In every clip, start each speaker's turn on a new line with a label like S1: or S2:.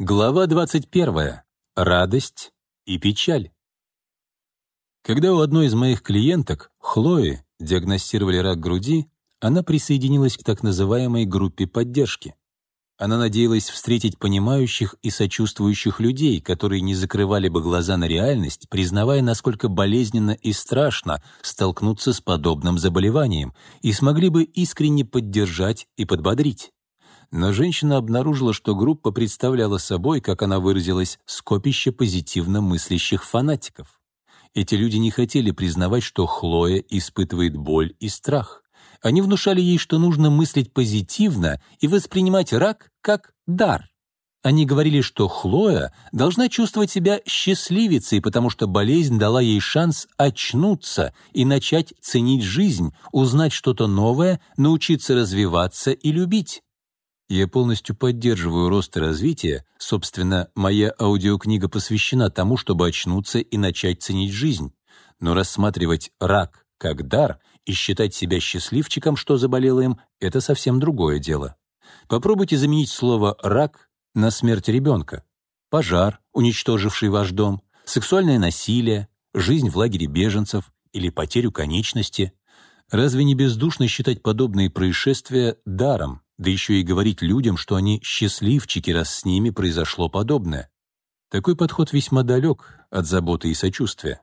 S1: Глава 21. Радость и печаль. Когда у одной из моих клиенток, Хлои, диагностировали рак груди, она присоединилась к так называемой группе поддержки. Она надеялась встретить понимающих и сочувствующих людей, которые не закрывали бы глаза на реальность, признавая, насколько болезненно и страшно столкнуться с подобным заболеванием, и смогли бы искренне поддержать и подбодрить но женщина обнаружила, что группа представляла собой, как она выразилась, скопище позитивно мыслящих фанатиков. Эти люди не хотели признавать, что Хлоя испытывает боль и страх. Они внушали ей, что нужно мыслить позитивно и воспринимать рак как дар. Они говорили, что Хлоя должна чувствовать себя счастливицей, потому что болезнь дала ей шанс очнуться и начать ценить жизнь, узнать что-то новое, научиться развиваться и любить. Я полностью поддерживаю рост и развитие, собственно, моя аудиокнига посвящена тому, чтобы очнуться и начать ценить жизнь. Но рассматривать рак как дар и считать себя счастливчиком, что заболело им, это совсем другое дело. Попробуйте заменить слово «рак» на смерть ребенка. Пожар, уничтоживший ваш дом, сексуальное насилие, жизнь в лагере беженцев или потерю конечности. Разве не бездушно считать подобные происшествия даром, да еще и говорить людям, что они счастливчики, раз с ними произошло подобное. Такой подход весьма далек от заботы и сочувствия.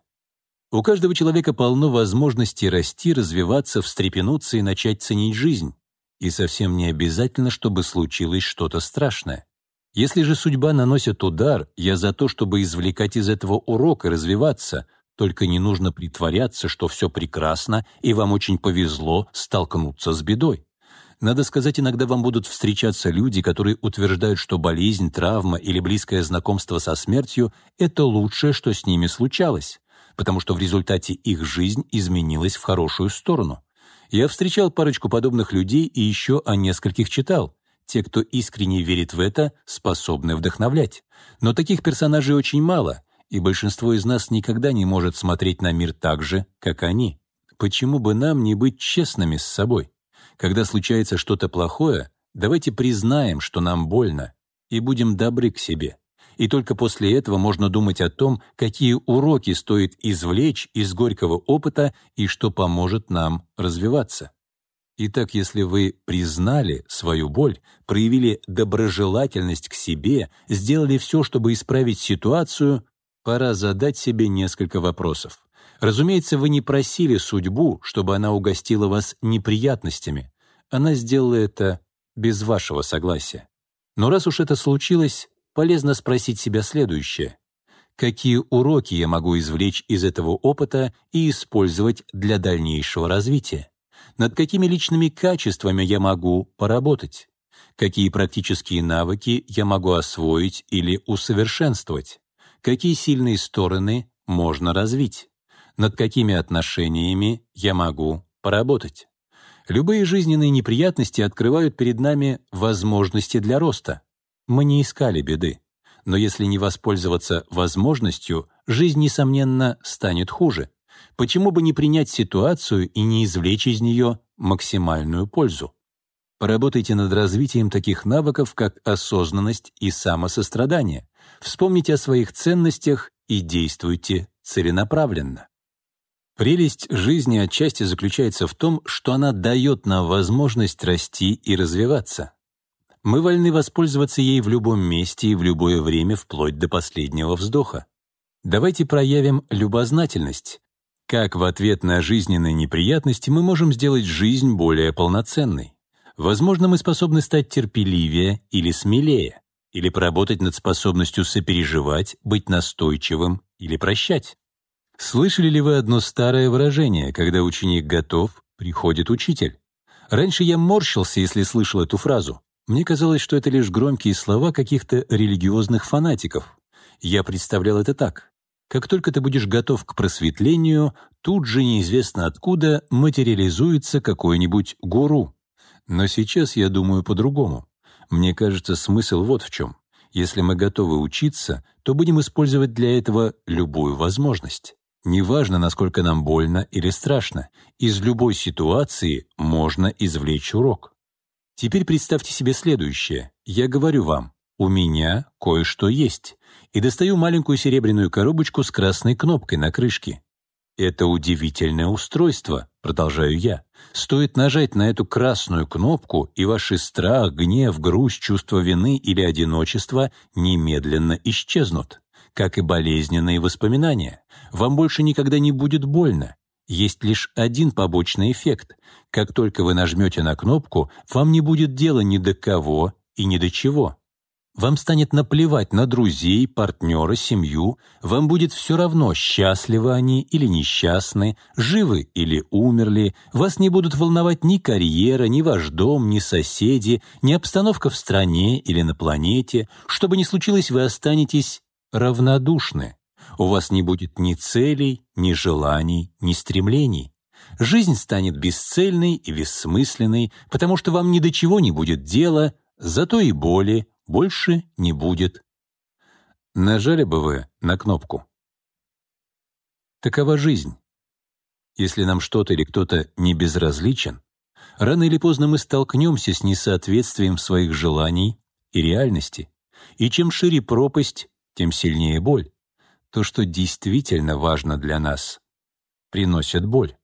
S1: У каждого человека полно возможностей расти, развиваться, встрепенуться и начать ценить жизнь. И совсем не обязательно, чтобы случилось что-то страшное. Если же судьба наносит удар, я за то, чтобы извлекать из этого урок и развиваться, только не нужно притворяться, что все прекрасно и вам очень повезло столкнуться с бедой. Надо сказать, иногда вам будут встречаться люди, которые утверждают, что болезнь, травма или близкое знакомство со смертью — это лучшее, что с ними случалось, потому что в результате их жизнь изменилась в хорошую сторону. Я встречал парочку подобных людей и еще о нескольких читал. Те, кто искренне верит в это, способны вдохновлять. Но таких персонажей очень мало, и большинство из нас никогда не может смотреть на мир так же, как они. Почему бы нам не быть честными с собой? Когда случается что-то плохое, давайте признаем, что нам больно, и будем добры к себе. И только после этого можно думать о том, какие уроки стоит извлечь из горького опыта и что поможет нам развиваться. Итак, если вы признали свою боль, проявили доброжелательность к себе, сделали все, чтобы исправить ситуацию, пора задать себе несколько вопросов. Разумеется, вы не просили судьбу, чтобы она угостила вас неприятностями. Она сделала это без вашего согласия. Но раз уж это случилось, полезно спросить себя следующее. Какие уроки я могу извлечь из этого опыта и использовать для дальнейшего развития? Над какими личными качествами я могу поработать? Какие практические навыки я могу освоить или усовершенствовать? Какие сильные стороны можно развить? Над какими отношениями я могу поработать. Любые жизненные неприятности открывают перед нами возможности для роста. Мы не искали беды. Но если не воспользоваться возможностью, жизнь, несомненно, станет хуже. Почему бы не принять ситуацию и не извлечь из нее максимальную пользу? Поработайте над развитием таких навыков, как осознанность и самосострадание. Вспомните о своих ценностях и действуйте целенаправленно. Прелесть жизни отчасти заключается в том, что она дает нам возможность расти и развиваться. Мы вольны воспользоваться ей в любом месте и в любое время, вплоть до последнего вздоха. Давайте проявим любознательность. Как в ответ на жизненные неприятности мы можем сделать жизнь более полноценной? Возможно, мы способны стать терпеливее или смелее, или поработать над способностью сопереживать, быть настойчивым или прощать. Слышали ли вы одно старое выражение, когда ученик готов, приходит учитель? Раньше я морщился, если слышал эту фразу. Мне казалось, что это лишь громкие слова каких-то религиозных фанатиков. Я представлял это так. Как только ты будешь готов к просветлению, тут же неизвестно откуда материализуется какой-нибудь гуру. Но сейчас я думаю по-другому. Мне кажется, смысл вот в чем. Если мы готовы учиться, то будем использовать для этого любую возможность. Неважно, насколько нам больно или страшно, из любой ситуации можно извлечь урок. Теперь представьте себе следующее. Я говорю вам, у меня кое-что есть, и достаю маленькую серебряную коробочку с красной кнопкой на крышке. Это удивительное устройство, продолжаю я. Стоит нажать на эту красную кнопку, и ваши страх, гнев, грусть, чувство вины или одиночества немедленно исчезнут, как и болезненные воспоминания. Вам больше никогда не будет больно. Есть лишь один побочный эффект. Как только вы нажмете на кнопку, вам не будет дела ни до кого и ни до чего. Вам станет наплевать на друзей, партнера, семью. Вам будет все равно, счастливы они или несчастны, живы или умерли. Вас не будут волновать ни карьера, ни ваш дом, ни соседи, ни обстановка в стране или на планете. Что бы ни случилось, вы останетесь равнодушны. У вас не будет ни целей, ни желаний, ни стремлений. Жизнь станет бесцельной и бессмысленной, потому что вам ни до чего не будет дела, зато и боли, больше не будет. Нажали бы вы на кнопку. Такова жизнь. Если нам что-то или кто-то не безразличен, рано или поздно мы столкнемся с несоответствием своих желаний и реальности. И чем шире пропасть, тем сильнее боль. То, что действительно важно для нас, приносит боль.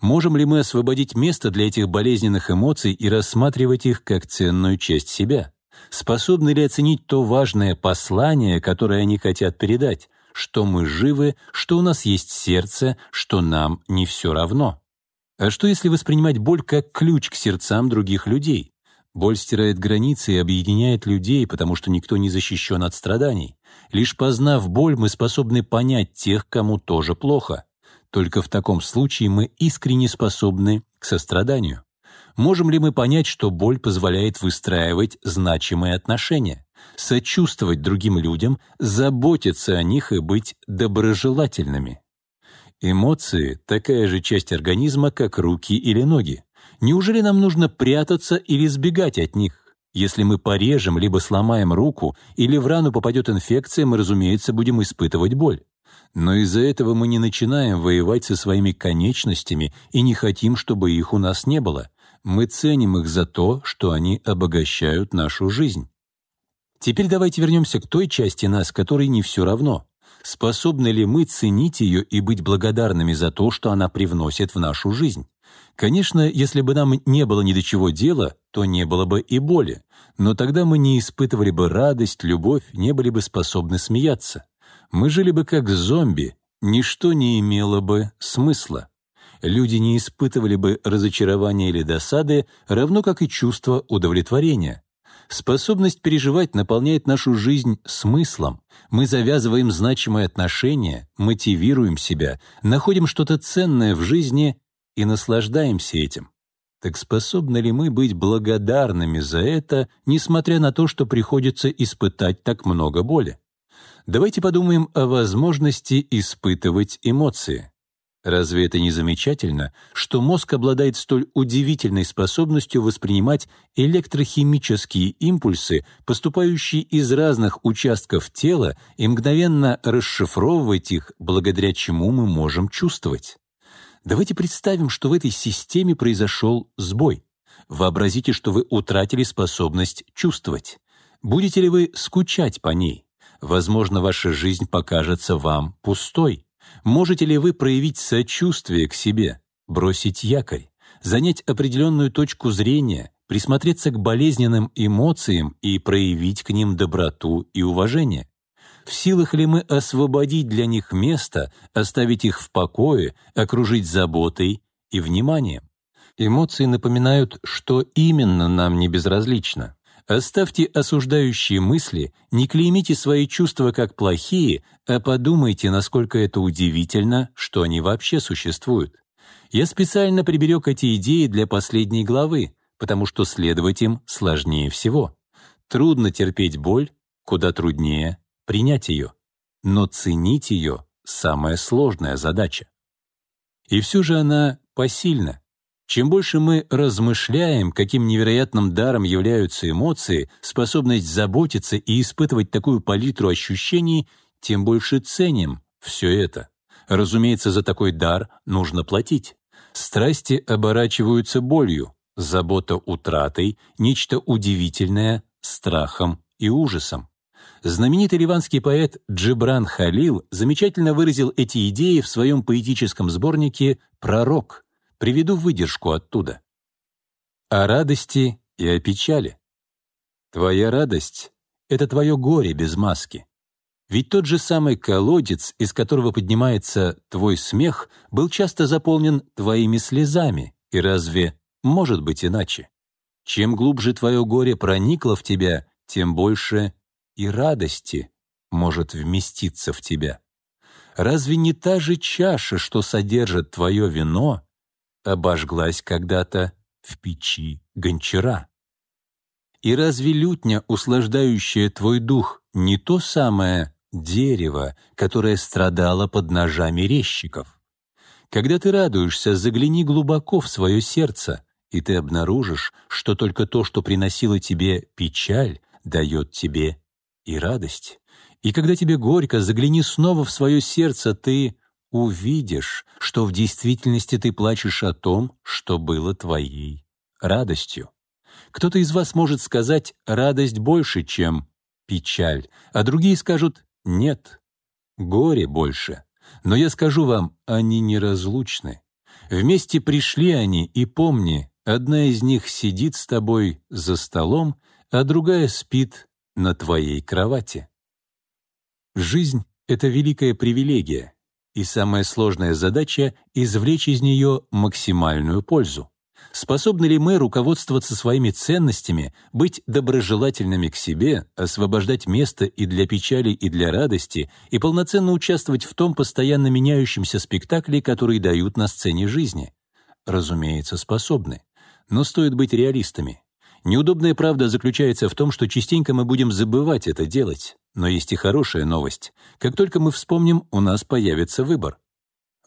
S1: Можем ли мы освободить место для этих болезненных эмоций и рассматривать их как ценную часть себя? способны ли оценить то важное послание, которое они хотят передать, что мы живы, что у нас есть сердце, что нам не все равно. А что если воспринимать боль как ключ к сердцам других людей? Боль стирает границы и объединяет людей, потому что никто не защищен от страданий. Лишь познав боль, мы способны понять тех, кому тоже плохо. Только в таком случае мы искренне способны к состраданию. Можем ли мы понять, что боль позволяет выстраивать значимые отношения, сочувствовать другим людям, заботиться о них и быть доброжелательными? Эмоции — такая же часть организма, как руки или ноги. Неужели нам нужно прятаться или сбегать от них? Если мы порежем либо сломаем руку, или в рану попадет инфекция, мы, разумеется, будем испытывать боль. Но из-за этого мы не начинаем воевать со своими конечностями и не хотим, чтобы их у нас не было мы ценим их за то, что они обогащают нашу жизнь. Теперь давайте вернемся к той части нас, которой не все равно. Способны ли мы ценить ее и быть благодарными за то, что она привносит в нашу жизнь? Конечно, если бы нам не было ни до чего дела, то не было бы и боли, но тогда мы не испытывали бы радость, любовь, не были бы способны смеяться. Мы жили бы как зомби, ничто не имело бы смысла люди не испытывали бы разочарования или досады, равно как и чувство удовлетворения. Способность переживать наполняет нашу жизнь смыслом. Мы завязываем значимые отношения, мотивируем себя, находим что-то ценное в жизни и наслаждаемся этим. Так способны ли мы быть благодарными за это, несмотря на то, что приходится испытать так много боли? Давайте подумаем о возможности испытывать эмоции. Разве это не замечательно, что мозг обладает столь удивительной способностью воспринимать электрохимические импульсы, поступающие из разных участков тела, и мгновенно расшифровывать их, благодаря чему мы можем чувствовать? Давайте представим, что в этой системе произошел сбой. Вообразите, что вы утратили способность чувствовать. Будете ли вы скучать по ней? Возможно, ваша жизнь покажется вам пустой. Можете ли вы проявить сочувствие к себе, бросить якорь, занять определенную точку зрения, присмотреться к болезненным эмоциям и проявить к ним доброту и уважение? В силах ли мы освободить для них место, оставить их в покое, окружить заботой и вниманием? Эмоции напоминают, что именно нам не безразлично. Оставьте осуждающие мысли, не клеймите свои чувства как плохие, а подумайте, насколько это удивительно, что они вообще существуют. Я специально приберег эти идеи для последней главы, потому что следовать им сложнее всего. Трудно терпеть боль, куда труднее принять ее. Но ценить ее — самая сложная задача. И все же она посильна. Чем больше мы размышляем, каким невероятным даром являются эмоции, способность заботиться и испытывать такую палитру ощущений, тем больше ценим все это. Разумеется, за такой дар нужно платить. Страсти оборачиваются болью, забота утратой, нечто удивительное — страхом и ужасом. Знаменитый ливанский поэт Джибран Халил замечательно выразил эти идеи в своем поэтическом сборнике «Пророк». Приведу выдержку оттуда. «О радости и о печали. Твоя радость — это твое горе без маски. Ведь тот же самый колодец, из которого поднимается твой смех, был часто заполнен твоими слезами, и разве может быть иначе? Чем глубже твое горе проникло в тебя, тем больше и радости может вместиться в тебя. Разве не та же чаша, что содержит твое вино, обожглась когда-то в печи гончара? И разве лютня, услаждающая твой дух, не то самое дерево, которое страдало под ножами резчиков? Когда ты радуешься, загляни глубоко в свое сердце, и ты обнаружишь, что только то, что приносило тебе печаль, дает тебе и радость. И когда тебе горько, загляни снова в свое сердце, ты увидишь, что в действительности ты плачешь о том, что было твоей радостью. Кто-то из вас может сказать «радость больше, чем печаль», а другие скажут «нет, горе больше». Но я скажу вам, они неразлучны. Вместе пришли они, и помни, одна из них сидит с тобой за столом, а другая спит на твоей кровати. Жизнь — это великая привилегия, и самая сложная задача — извлечь из нее максимальную пользу. Способны ли мы руководствоваться своими ценностями, быть доброжелательными к себе, освобождать место и для печали, и для радости, и полноценно участвовать в том постоянно меняющемся спектакле, который дают на сцене жизни? Разумеется, способны. Но стоит быть реалистами. Неудобная правда заключается в том, что частенько мы будем забывать это делать. Но есть и хорошая новость. Как только мы вспомним, у нас появится выбор.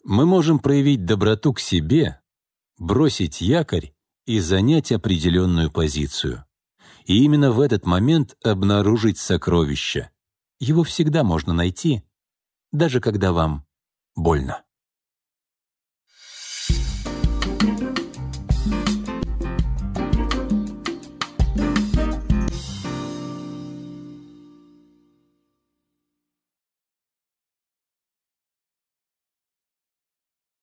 S1: Мы можем проявить доброту к себе, бросить якорь и занять определенную позицию. И именно в этот момент обнаружить сокровище. Его всегда можно найти, даже когда вам больно.